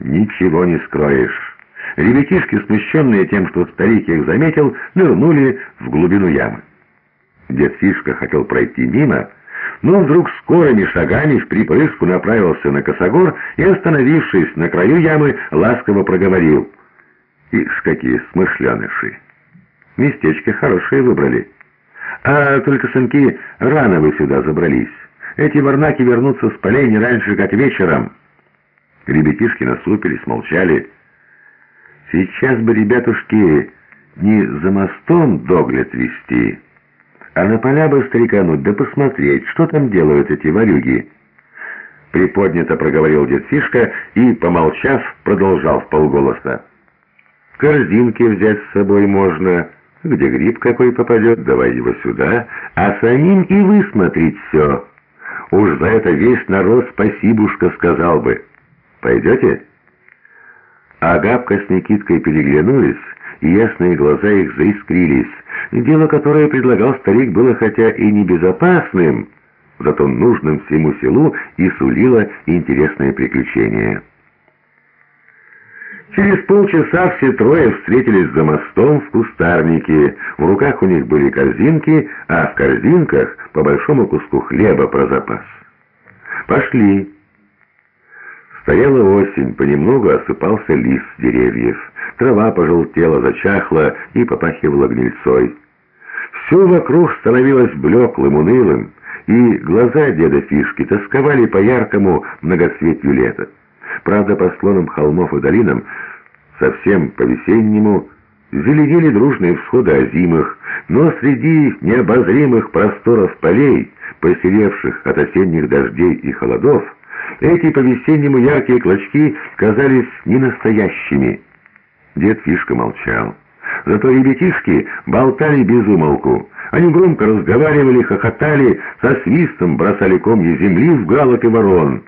Ничего не скроешь. Ребятишки, смущенные тем, что старик их заметил, нырнули в глубину ямы. Дед Фишка хотел пройти мимо, но вдруг скорыми шагами в припрыжку направился на косогор и, остановившись на краю ямы, ласково проговорил. «Ишь, какие смышленыши! Местечко хорошее выбрали. А только, сынки, рано вы сюда забрались. Эти варнаки вернутся с полей не раньше, как вечером». Ребятишки насупились, молчали. «Сейчас бы, ребятушки, не за мостом догляд вести, а на поля бы старикануть, да посмотреть, что там делают эти варюги». Приподнято проговорил дед Фишка и, помолчав, продолжал в полголоса. «Корзинки взять с собой можно, где гриб какой попадет, давай его сюда, а самим и высмотреть все. Уж за это весь народ спасибушка сказал бы». Пойдете?» Агапка с Никиткой переглянулись, и ясные глаза их заискрились. Дело, которое предлагал старик, было хотя и небезопасным, зато нужным всему селу и сулило интересное приключение. Через полчаса все трое встретились за мостом в кустарнике. В руках у них были корзинки, а в корзинках по большому куску хлеба про запас. «Пошли!» Стояла осень, понемногу осыпался лист с деревьев. Трава пожелтела, зачахла и попахивала гнильцой. Все вокруг становилось блеклым, унылым, и глаза деда Фишки тосковали по яркому многоцветью лета. Правда, по склонам холмов и долинам, совсем по-весеннему, зеленели дружные всходы озимых, но среди необозримых просторов полей, посеревших от осенних дождей и холодов, эти по-весеннему яркие клочки казались ненастоящими. Дед Фишка молчал. Зато ребятишки болтали без умолку. Они громко разговаривали, хохотали, со свистом бросали комья земли в галок и ворон.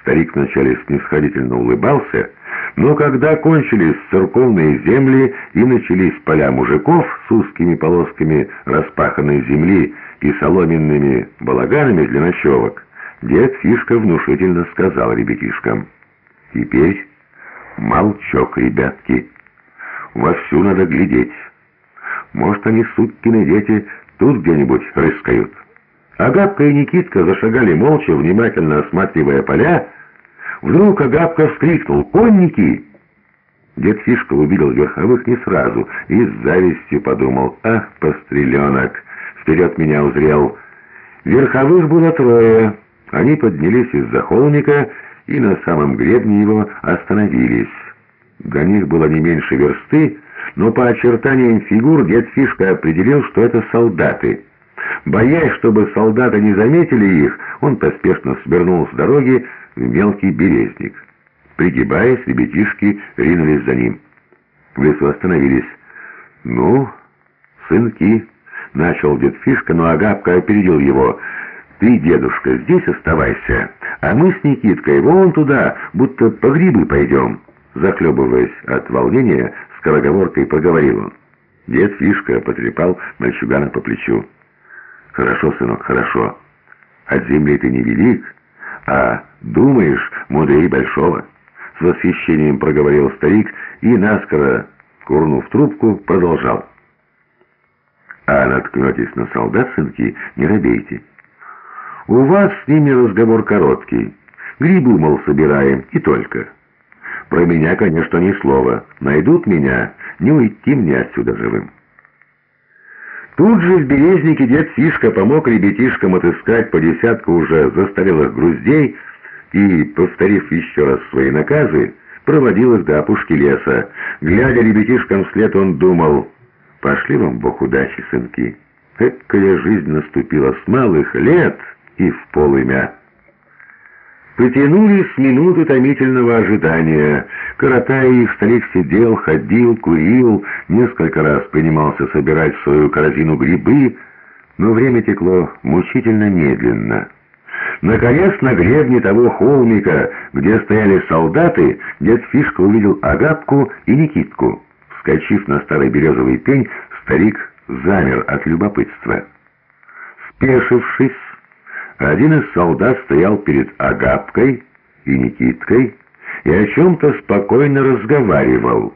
Старик вначале снисходительно улыбался, но когда кончились церковные земли и начались поля мужиков с узкими полосками распаханной земли и соломенными балаганами для ночевок, Дед Фишка внушительно сказал ребятишкам. «Теперь молчок, ребятки. Вовсю надо глядеть. Может, они, суккины дети, тут где-нибудь рыскают». Агапка и Никитка зашагали молча, внимательно осматривая поля. Вдруг Агапка вскрикнул «Конники!» Дед Фишка увидел верховых не сразу и с завистью подумал «Ах, постреленок! Вперед меня узрел!» Верховых было трое. Они поднялись из-за холмика и на самом гребне его остановились. До них было не меньше версты, но по очертаниям фигур дед Фишка определил, что это солдаты. Боясь, чтобы солдаты не заметили их, он поспешно свернул с дороги в мелкий березник. Пригибаясь, ребятишки ринулись за ним. В лесу остановились. «Ну, сынки», — начал дед Фишка, но Агапка опередил его — ты, дедушка, здесь оставайся, а мы с Никиткой вон туда, будто по грибы пойдем». Захлебываясь от волнения, скороговоркой проговорил он. Дед Фишка потрепал мальчугана по плечу. «Хорошо, сынок, хорошо. От земли ты не велик, а думаешь мудрее большого». С восхищением проговорил старик и, наскоро курнув трубку, продолжал. «А наткнетесь на солдат, сынки, не робейте». У вас с ними разговор короткий. Грибы, мол, собираем, и только. Про меня, конечно, ни слова. Найдут меня, не уйти мне отсюда живым. Тут же в березнике дед Фишка помог ребятишкам отыскать по десятку уже застарелых груздей и, повторив еще раз свои наказы, проводил их до опушки леса. Глядя ребятишкам вслед, он думал, «Пошли вам, Бог, удачи, сынки! Какая жизнь наступила с малых лет!» И в полымя. Потянулись минуты томительного ожидания. Коротая их, старик сидел, ходил, курил, несколько раз принимался собирать в свою корзину грибы, но время текло мучительно медленно. Наконец, на гребне того холмика, где стояли солдаты, дед Фишка увидел Агапку и Никитку. Вскочив на старый березовый пень, старик замер от любопытства. Спешившись, один из солдат стоял перед Агапкой и Никиткой и о чем-то спокойно разговаривал.